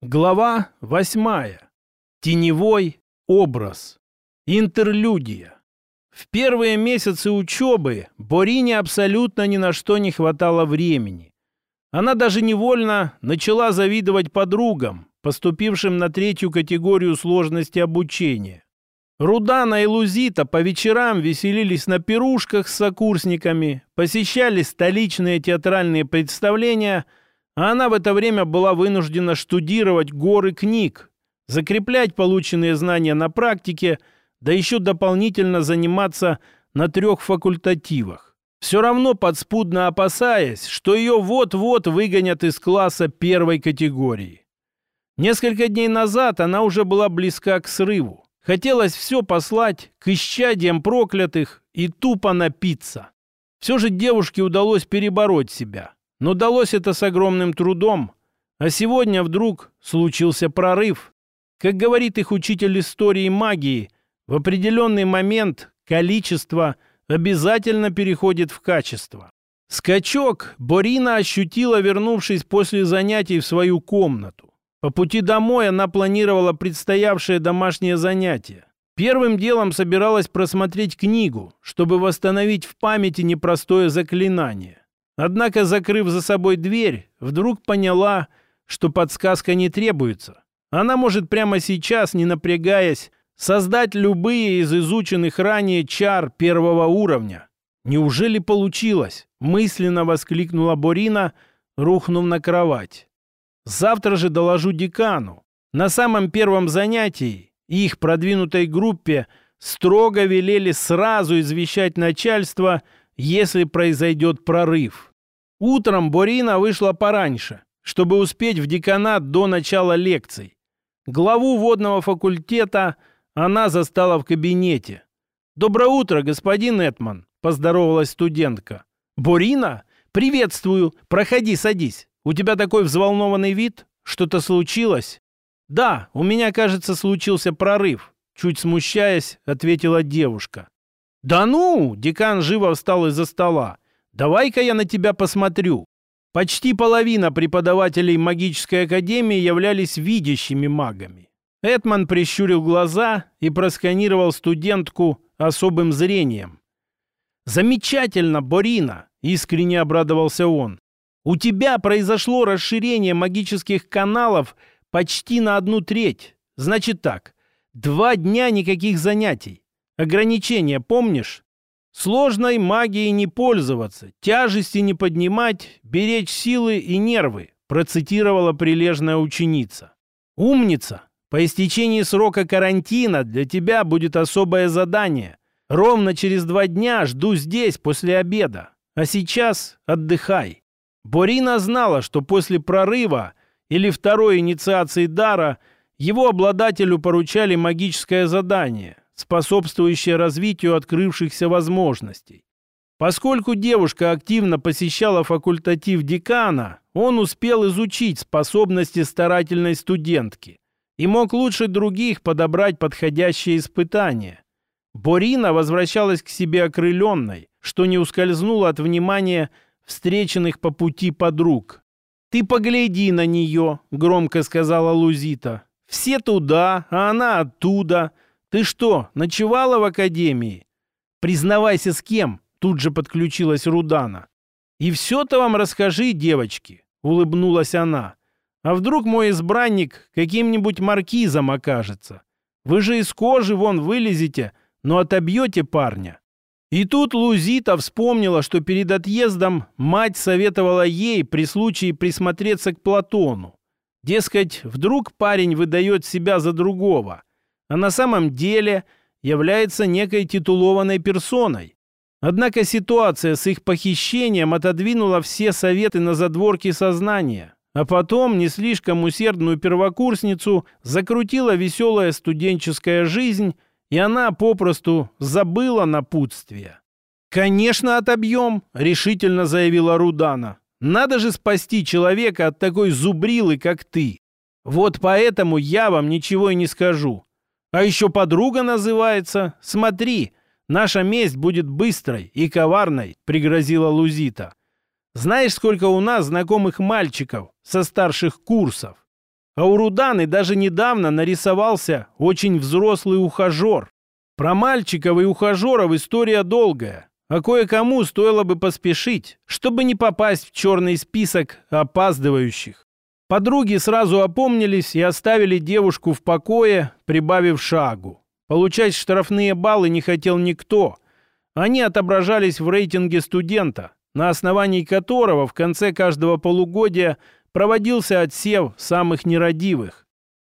Глава восьмая. Теневой образ. Интерлюдия. В первые месяцы учебы Борине абсолютно ни на что не хватало времени. Она даже невольно начала завидовать подругам, поступившим на третью категорию сложности обучения. Рудана и Лузита по вечерам веселились на пирушках с сокурсниками, посещали столичные театральные представления – а она в это время была вынуждена штудировать горы книг, закреплять полученные знания на практике, да еще дополнительно заниматься на трех факультативах. Все равно подспудно опасаясь, что ее вот-вот выгонят из класса первой категории. Несколько дней назад она уже была близка к срыву. Хотелось все послать к исчадиям проклятых и тупо напиться. Все же девушке удалось перебороть себя. Но далось это с огромным трудом. А сегодня вдруг случился прорыв. Как говорит их учитель истории магии, в определенный момент количество обязательно переходит в качество. Скачок Борина ощутила, вернувшись после занятий в свою комнату. По пути домой она планировала предстоявшее домашнее занятие. Первым делом собиралась просмотреть книгу, чтобы восстановить в памяти непростое заклинание. Однако, закрыв за собой дверь, вдруг поняла, что подсказка не требуется. Она может прямо сейчас, не напрягаясь, создать любые из изученных ранее чар первого уровня. Неужели получилось? Мысленно воскликнула Борина, рухнув на кровать. Завтра же доложу декану. На самом первом занятии их продвинутой группе строго велели сразу извещать начальство, если произойдет прорыв. Утром Борина вышла пораньше, чтобы успеть в деканат до начала лекций. Главу водного факультета она застала в кабинете. «Доброе утро, господин Этман», — поздоровалась студентка. «Борина? Приветствую. Проходи, садись. У тебя такой взволнованный вид. Что-то случилось?» «Да, у меня, кажется, случился прорыв», — чуть смущаясь, ответила девушка. «Да ну!» — декан живо встал из-за стола. Давай-ка я на тебя посмотрю. Почти половина преподавателей магической академии являлись видящими магами. Этман прищурил глаза и просканировал студентку особым зрением. «Замечательно, Борина!» — искренне обрадовался он. «У тебя произошло расширение магических каналов почти на одну треть. Значит так, два дня никаких занятий. Ограничения помнишь? Сложной магией не пользоваться, тяжести не поднимать, беречь силы и нервы, процитировала прилежная ученица. Умница! По истечении срока карантина для тебя будет особое задание. Ровно через два дня жду здесь после обеда. А сейчас отдыхай. Борина знала, что после прорыва или второй инициации дара его обладателю поручали магическое задание – способствующее развитию открывшихся возможностей. Поскольку девушка активно посещала факультатив декана, он успел изучить способности старательной студентки и мог лучше других подобрать подходящее испытание. Борина возвращалась к себе окрыленной, что не ускользнуло от внимания встреченных по пути подруг. «Ты погляди на нее», — громко сказала Лузита. «Все туда, а она оттуда. «Ты что, ночевала в академии?» «Признавайся, с кем?» Тут же подключилась Рудана. «И все-то вам расскажи, девочки», — улыбнулась она. «А вдруг мой избранник каким-нибудь маркизом окажется? Вы же из кожи вон вылезете, но отобьете парня». И тут Лузита вспомнила, что перед отъездом мать советовала ей при случае присмотреться к Платону. Дескать, вдруг парень выдает себя за другого — а на самом деле является некой титулованной персоной. Однако ситуация с их похищением отодвинула все советы на задворки сознания, а потом не слишком усердную первокурсницу закрутила веселая студенческая жизнь, и она попросту забыла напутствие. «Конечно, отобьем», — решительно заявила Рудана. «Надо же спасти человека от такой зубрилы, как ты. Вот поэтому я вам ничего и не скажу. А еще подруга называется. Смотри, наша месть будет быстрой и коварной, пригрозила Лузита. Знаешь, сколько у нас знакомых мальчиков со старших курсов? А у Руданы даже недавно нарисовался очень взрослый ухажер. Про мальчиков и ухажеров история долгая, а кое-кому стоило бы поспешить, чтобы не попасть в черный список опаздывающих. Подруги сразу опомнились и оставили девушку в покое, прибавив шагу. Получать штрафные баллы не хотел никто. Они отображались в рейтинге студента, на основании которого в конце каждого полугодия проводился отсев самых нерадивых.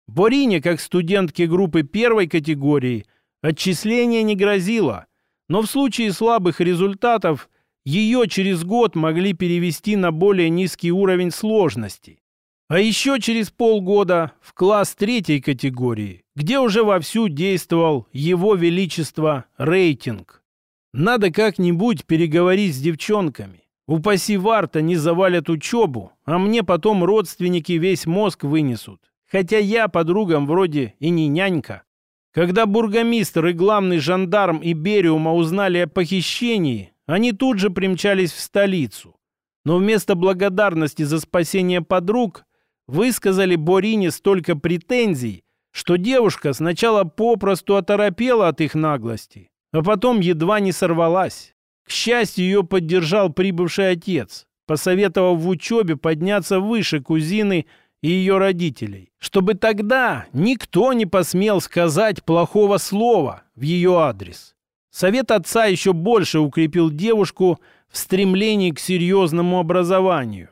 Борине, как студентке группы первой категории, отчисление не грозило, но в случае слабых результатов ее через год могли перевести на более низкий уровень сложности. А еще через полгода в класс третьей категории, где уже вовсю действовал его величество рейтинг. Надо как-нибудь переговорить с девчонками. Упаси Варта не завалят учебу, а мне потом родственники весь мозг вынесут. Хотя я подругам вроде и не нянька. Когда бургомистр и главный жандарм Ибериума узнали о похищении, они тут же примчались в столицу. Но вместо благодарности за спасение подруг высказали Борине столько претензий, что девушка сначала попросту оторопела от их наглости, а потом едва не сорвалась. К счастью, ее поддержал прибывший отец, посоветовав в учебе подняться выше кузины и ее родителей, чтобы тогда никто не посмел сказать плохого слова в ее адрес. Совет отца еще больше укрепил девушку в стремлении к серьезному образованию.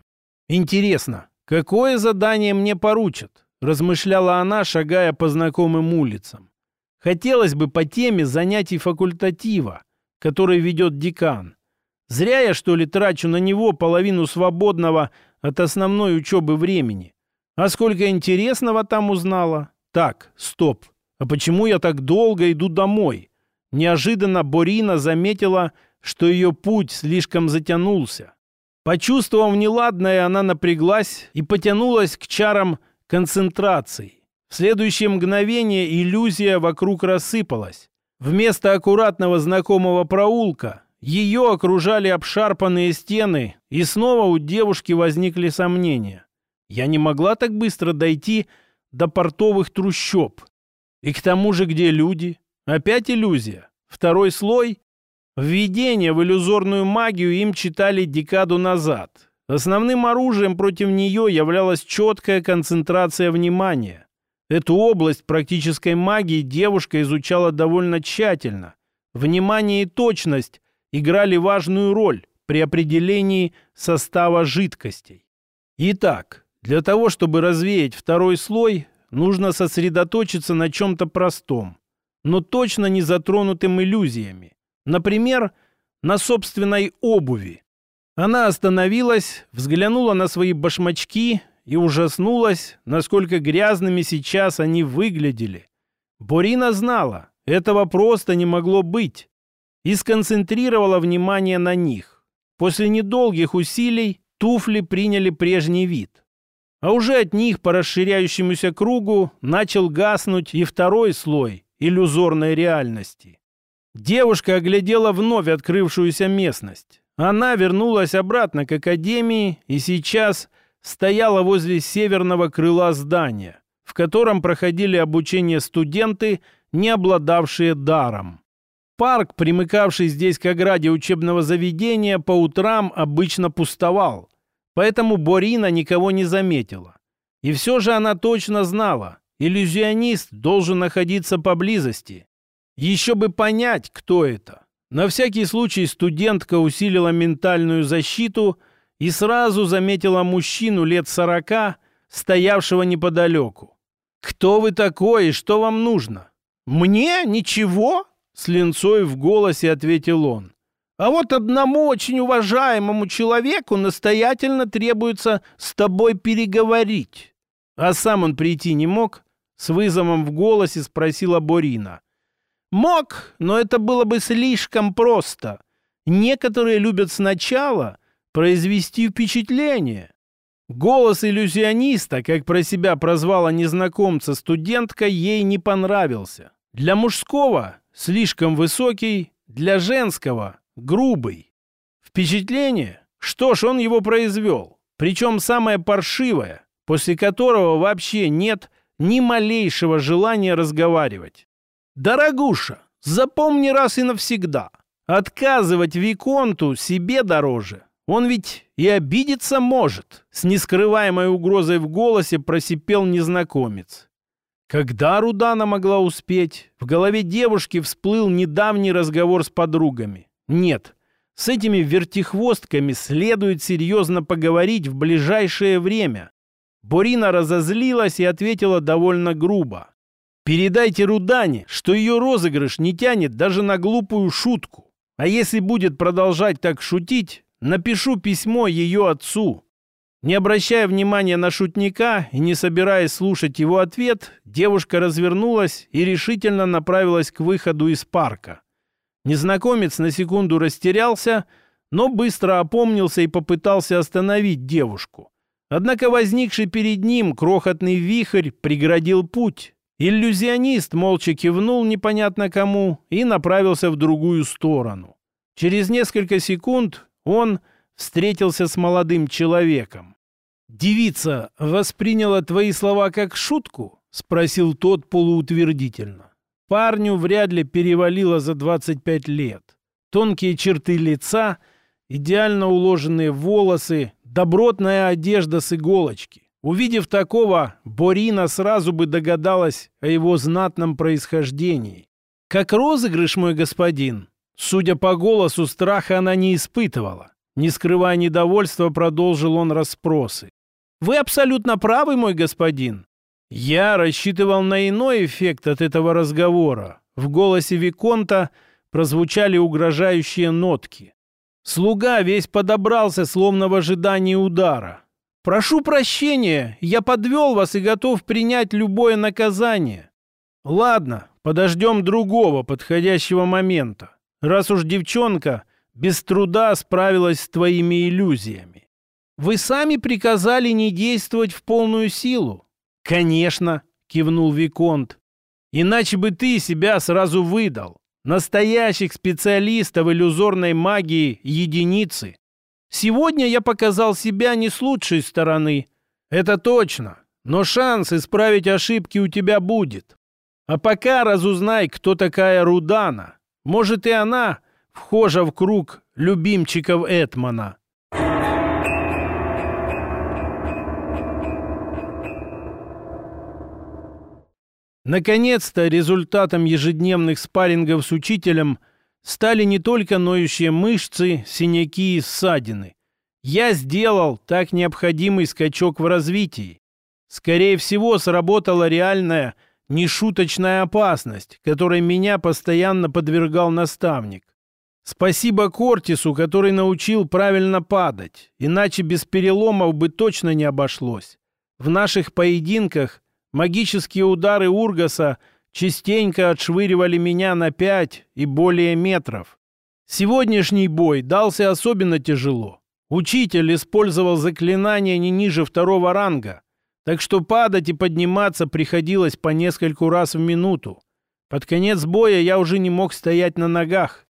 Интересно, «Какое задание мне поручат?» – размышляла она, шагая по знакомым улицам. «Хотелось бы по теме занятий факультатива, который ведет декан. Зря я, что ли, трачу на него половину свободного от основной учебы времени. А сколько интересного там узнала? Так, стоп. А почему я так долго иду домой? Неожиданно Борина заметила, что ее путь слишком затянулся. Почувствовав неладное, она напряглась и потянулась к чарам концентрации. В следующее мгновение иллюзия вокруг рассыпалась. Вместо аккуратного знакомого проулка ее окружали обшарпанные стены, и снова у девушки возникли сомнения. Я не могла так быстро дойти до портовых трущоб. И к тому же, где люди? Опять иллюзия. Второй слой Введение в иллюзорную магию им читали декаду назад. Основным оружием против нее являлась четкая концентрация внимания. Эту область практической магии девушка изучала довольно тщательно. Внимание и точность играли важную роль при определении состава жидкостей. Итак, для того, чтобы развеять второй слой, нужно сосредоточиться на чем-то простом, но точно не затронутым иллюзиями. Например, на собственной обуви. Она остановилась, взглянула на свои башмачки и ужаснулась, насколько грязными сейчас они выглядели. Борина знала, этого просто не могло быть, и сконцентрировала внимание на них. После недолгих усилий туфли приняли прежний вид. А уже от них по расширяющемуся кругу начал гаснуть и второй слой иллюзорной реальности. Девушка оглядела вновь открывшуюся местность. Она вернулась обратно к академии и сейчас стояла возле северного крыла здания, в котором проходили обучение студенты, не обладавшие даром. Парк, примыкавший здесь к ограде учебного заведения, по утрам обычно пустовал, поэтому Борина никого не заметила. И все же она точно знала, иллюзионист должен находиться поблизости. Еще бы понять, кто это. На всякий случай студентка усилила ментальную защиту и сразу заметила мужчину лет сорока, стоявшего неподалеку. «Кто вы такой и что вам нужно?» «Мне? Ничего?» — с линцой в голосе ответил он. «А вот одному очень уважаемому человеку настоятельно требуется с тобой переговорить». А сам он прийти не мог? С вызовом в голосе спросила Борина. Мог, но это было бы слишком просто. Некоторые любят сначала произвести впечатление. Голос иллюзиониста, как про себя прозвала незнакомца студентка, ей не понравился. Для мужского слишком высокий, для женского грубый. Впечатление? Что ж, он его произвел. Причем самое паршивое. после которого вообще нет ни малейшего желания разговаривать. «Дорогуша, запомни раз и навсегда, отказывать Виконту себе дороже. Он ведь и обидеться может», — с нескрываемой угрозой в голосе просипел незнакомец. Когда Рудана могла успеть? В голове девушки всплыл недавний разговор с подругами. Нет, с этими вертихвостками следует серьезно поговорить в ближайшее время. Борина разозлилась и ответила довольно грубо. «Передайте Рудане, что ее розыгрыш не тянет даже на глупую шутку. А если будет продолжать так шутить, напишу письмо ее отцу». Не обращая внимания на шутника и не собираясь слушать его ответ, девушка развернулась и решительно направилась к выходу из парка. Незнакомец на секунду растерялся, но быстро опомнился и попытался остановить девушку. Однако возникший перед ним крохотный вихрь преградил путь. Иллюзионист молча кивнул непонятно кому и направился в другую сторону. Через несколько секунд он встретился с молодым человеком. «Девица восприняла твои слова как шутку?» — спросил тот полуутвердительно. Парню вряд ли перевалило за 25 лет. Тонкие черты лица, идеально уложенные волосы, добротная одежда с иголочки. Увидев такого, Борина сразу бы догадалась о его знатном происхождении. «Как розыгрыш, мой господин!» Судя по голосу, страха она не испытывала. Не скрывая недовольства, продолжил он расспросы. «Вы абсолютно правы, мой господин. Я рассчитывал на иной эффект от этого разговора. В голосе Виконта прозвучали угрожающие нотки. Слуга весь подобрался, словно в ожидании удара. «Прошу прощения, я подвел вас и готов принять любое наказание». «Ладно, подождем другого подходящего момента, раз уж девчонка без труда справилась с твоими иллюзиями. Вы сами приказали не действовать в полную силу. «Конечно», — кивнул Виконт. «Иначе бы ты себя сразу выдал. Настоящих специалистов иллюзорной магии единицы. Сегодня я показал себя не с лучшей стороны. Это точно. Но шанс исправить ошибки у тебя будет. А пока разузнай, кто такая Рудана. Может, и она вхожа в круг любимчиков Этмана». Наконец-то результатом ежедневных спаррингов с учителем стали не только ноющие мышцы, синяки и ссадины. Я сделал так необходимый скачок в развитии. Скорее всего, сработала реальная, нешуточная опасность, которой меня постоянно подвергал наставник. Спасибо Кортису, который научил правильно падать, иначе без переломов бы точно не обошлось. В наших поединках Магические удары Ургаса частенько отшвыривали меня на пять и более метров. Сегодняшний бой дался особенно тяжело. Учитель использовал заклинания не ниже второго ранга, так что падать и подниматься приходилось по нескольку раз в минуту. Под конец боя я уже не мог стоять на ногах.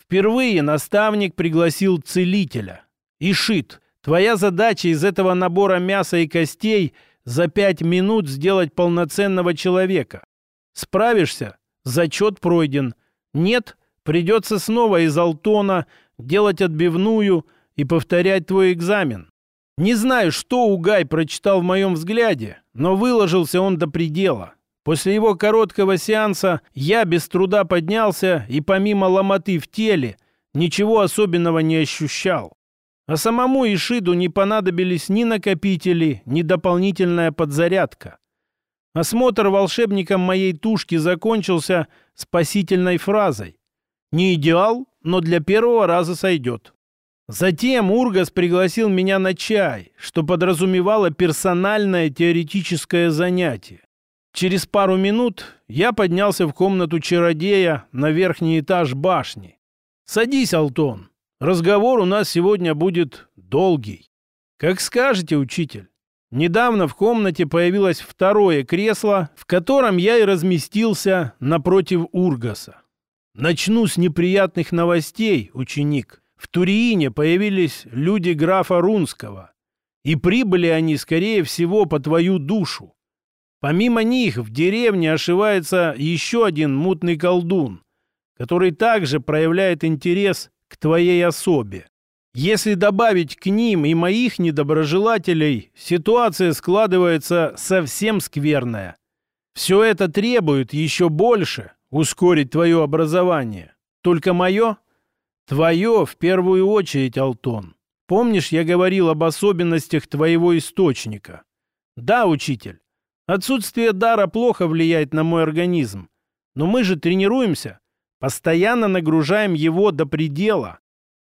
Впервые наставник пригласил целителя. Ишит, твоя задача из этого набора мяса и костей – за пять минут сделать полноценного человека. Справишься? Зачет пройден. Нет? Придется снова из Алтона делать отбивную и повторять твой экзамен. Не знаю, что Угай прочитал в моем взгляде, но выложился он до предела. После его короткого сеанса я без труда поднялся и помимо ломоты в теле ничего особенного не ощущал. А самому Ишиду не понадобились ни накопители, ни дополнительная подзарядка. Осмотр волшебником моей тушки закончился спасительной фразой. Не идеал, но для первого раза сойдет. Затем Ургас пригласил меня на чай, что подразумевало персональное теоретическое занятие. Через пару минут я поднялся в комнату чародея на верхний этаж башни. «Садись, Алтон», Разговор у нас сегодня будет долгий. Как скажете, учитель. Недавно в комнате появилось второе кресло, в котором я и разместился напротив Ургаса. Начну с неприятных новостей, ученик. В Туриине появились люди графа Рунского. И прибыли они, скорее всего, по твою душу. Помимо них в деревне ошивается еще один мутный колдун, который также проявляет интерес к твоей особе. Если добавить к ним и моих недоброжелателей, ситуация складывается совсем скверная. Все это требует еще больше ускорить твое образование. Только мое? Твое в первую очередь, Алтон. Помнишь, я говорил об особенностях твоего источника? Да, учитель. Отсутствие дара плохо влияет на мой организм. Но мы же тренируемся, постоянно нагружаем его до предела.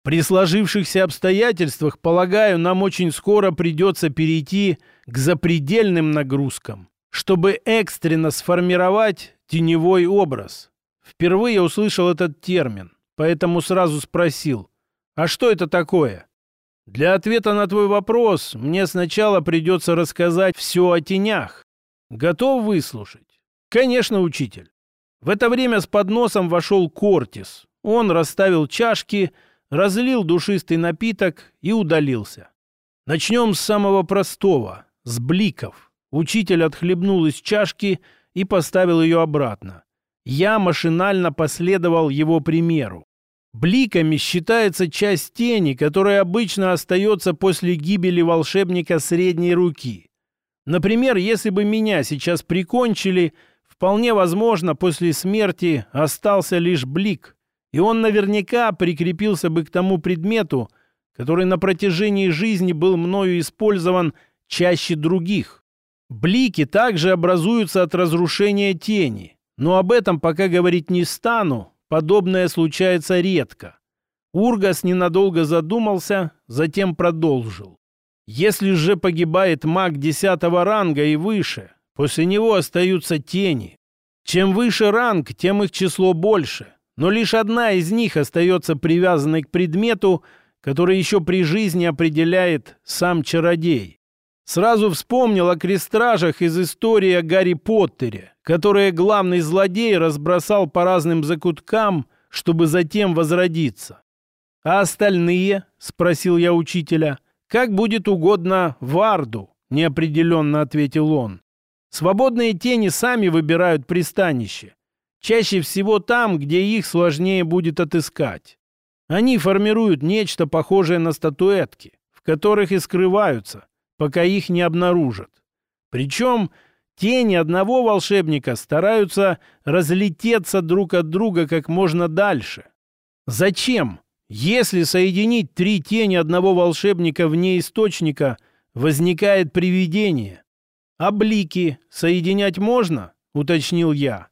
При сложившихся обстоятельствах, полагаю, нам очень скоро придется перейти к запредельным нагрузкам, чтобы экстренно сформировать теневой образ. Впервые услышал этот термин, поэтому сразу спросил, а что это такое? Для ответа на твой вопрос мне сначала придется рассказать все о тенях, Готов выслушать? Конечно, учитель. В это время с подносом вошел Кортис. Он расставил чашки, разлил душистый напиток и удалился. Начнем с самого простого, с бликов. Учитель отхлебнул из чашки и поставил ее обратно. Я машинально последовал его примеру. Бликами считается часть тени, которая обычно остается после гибели волшебника средней руки. Например, если бы меня сейчас прикончили, вполне возможно, после смерти остался лишь блик, и он наверняка прикрепился бы к тому предмету, который на протяжении жизни был мною использован чаще других. Блики также образуются от разрушения тени, но об этом пока говорить не стану, подобное случается редко. Ургас ненадолго задумался, затем продолжил. Если же погибает маг десятого ранга и выше, после него остаются тени. Чем выше ранг, тем их число больше. Но лишь одна из них остается привязанной к предмету, который еще при жизни определяет сам чародей. Сразу вспомнил о крестражах из истории о Гарри Поттере, которые главный злодей разбросал по разным закуткам, чтобы затем возродиться. «А остальные?» — спросил я учителя — «Как будет угодно Варду», — неопределенно ответил он. «Свободные тени сами выбирают пристанище. Чаще всего там, где их сложнее будет отыскать. Они формируют нечто похожее на статуэтки, в которых и скрываются, пока их не обнаружат. Причем тени одного волшебника стараются разлететься друг от друга как можно дальше. Зачем? Если соединить три тени одного волшебника вне источника, возникает привидение. А блики соединять можно? Уточнил я.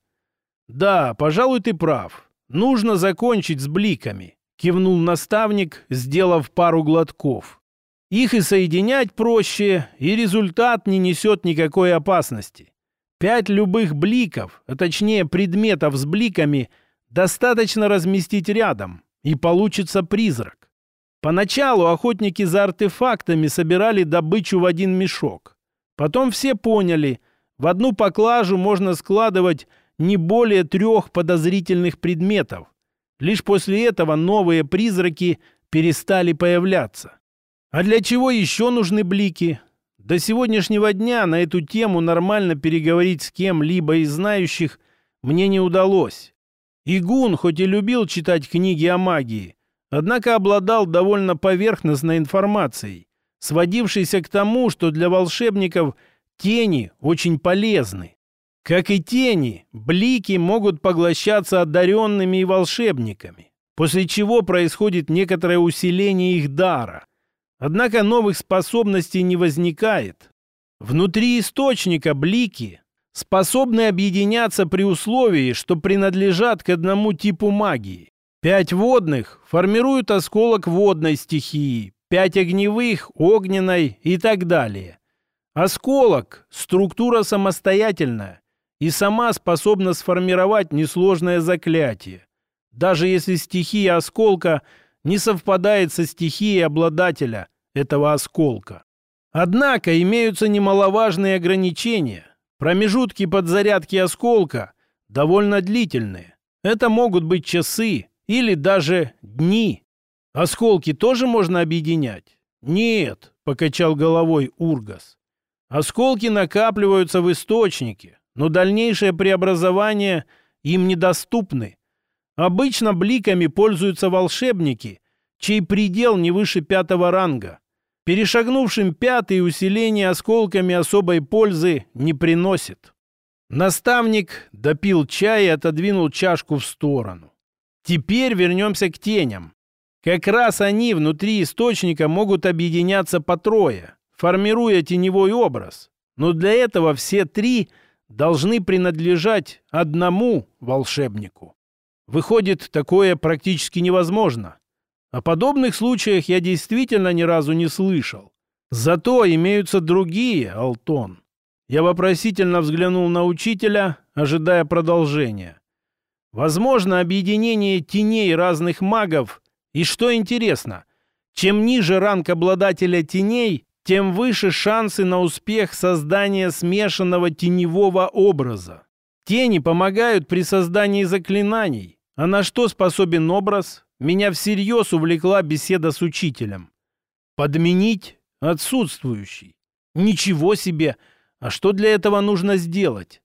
Да, пожалуй, ты прав. Нужно закончить с бликами. Кивнул наставник, сделав пару глотков. Их и соединять проще, и результат не несет никакой опасности. Пять любых бликов, а точнее предметов с бликами, достаточно разместить рядом, и получится призрак. Поначалу охотники за артефактами собирали добычу в один мешок. Потом все поняли, в одну поклажу можно складывать не более трех подозрительных предметов. Лишь после этого новые призраки перестали появляться. А для чего еще нужны блики? До сегодняшнего дня на эту тему нормально переговорить с кем-либо из знающих мне не удалось. Игун хоть и любил читать книги о магии, однако обладал довольно поверхностной информацией, сводившейся к тому, что для волшебников тени очень полезны. Как и тени, блики могут поглощаться одаренными и волшебниками, после чего происходит некоторое усиление их дара. Однако новых способностей не возникает. Внутри источника блики способны объединяться при условии, что принадлежат к одному типу магии. Пять водных формируют осколок водной стихии, пять огневых – огненной и так далее. Осколок – структура самостоятельная и сама способна сформировать несложное заклятие, даже если стихия осколка не совпадает со стихией обладателя этого осколка. Однако имеются немаловажные ограничения – Промежутки подзарядки осколка довольно длительные. Это могут быть часы или даже дни. Осколки тоже можно объединять. Нет, покачал головой Ургас. Осколки накапливаются в источнике, но дальнейшее преобразование им недоступны. Обычно бликами пользуются волшебники, чей предел не выше пятого ранга. Перешагнувшим пятый усиление осколками особой пользы не приносит. Наставник допил чай и отодвинул чашку в сторону. Теперь вернемся к теням. Как раз они внутри источника могут объединяться по трое, формируя теневой образ. Но для этого все три должны принадлежать одному волшебнику. Выходит, такое практически невозможно. О подобных случаях я действительно ни разу не слышал. Зато имеются другие, Алтон. Я вопросительно взглянул на учителя, ожидая продолжения. Возможно, объединение теней разных магов. И что интересно, чем ниже ранг обладателя теней, тем выше шансы на успех создания смешанного теневого образа. Тени помогают при создании заклинаний. А на что способен образ? Меня всерьез увлекла беседа с учителем. Подменить отсутствующий. Ничего себе! А что для этого нужно сделать?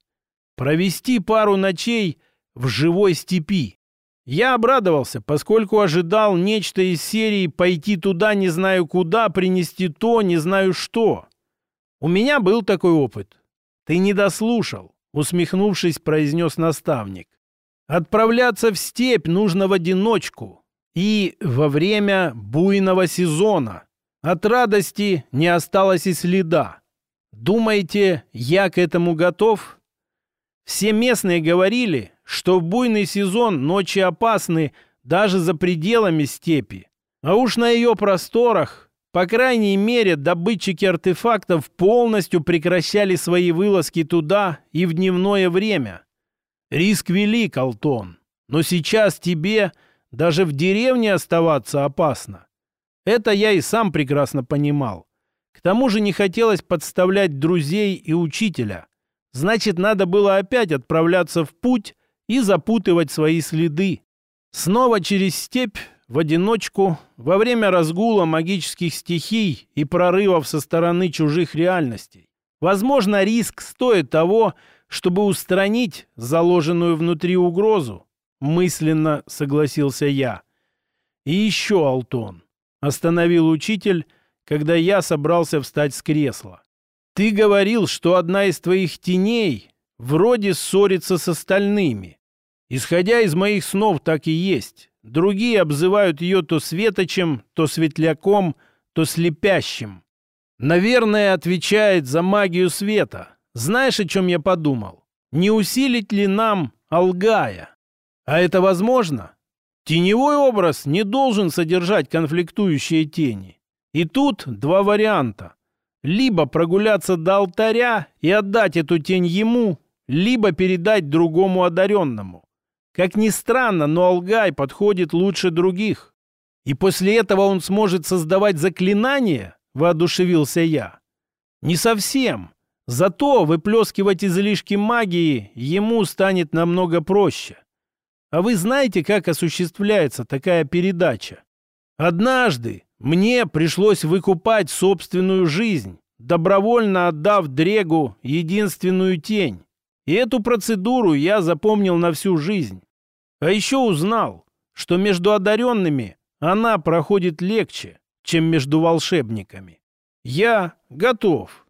Провести пару ночей в живой степи. Я обрадовался, поскольку ожидал нечто из серии «пойти туда не знаю куда, принести то не знаю что». У меня был такой опыт. Ты не дослушал, усмехнувшись, произнес наставник. Отправляться в степь нужно в одиночку и во время буйного сезона. От радости не осталось и следа. Думаете, я к этому готов? Все местные говорили, что в буйный сезон ночи опасны даже за пределами степи. А уж на ее просторах, по крайней мере, добытчики артефактов полностью прекращали свои вылазки туда и в дневное время. Риск велик, Алтон, но сейчас тебе даже в деревне оставаться опасно. Это я и сам прекрасно понимал. К тому же не хотелось подставлять друзей и учителя. Значит, надо было опять отправляться в путь и запутывать свои следы. Снова через степь, в одиночку, во время разгула магических стихий и прорывов со стороны чужих реальностей. Возможно, риск стоит того, чтобы устранить заложенную внутри угрозу. Мысленно согласился я. И еще, Алтон, остановил учитель, когда я собрался встать с кресла. Ты говорил, что одна из твоих теней вроде ссорится с остальными. Исходя из моих снов, так и есть. Другие обзывают ее то светочем, то светляком, то слепящим. Наверное, отвечает за магию света. Знаешь, о чем я подумал? Не усилить ли нам Алгая? А это возможно? Теневой образ не должен содержать конфликтующие тени. И тут два варианта. Либо прогуляться до алтаря и отдать эту тень ему, либо передать другому одаренному. Как ни странно, но Алгай подходит лучше других. И после этого он сможет создавать заклинания, воодушевился я. Не совсем. Зато выплескивать излишки магии ему станет намного проще. А вы знаете, как осуществляется такая передача? Однажды мне пришлось выкупать собственную жизнь, добровольно отдав Дрегу единственную тень. И эту процедуру я запомнил на всю жизнь. А еще узнал, что между одаренными она проходит легче, чем между волшебниками. Я готов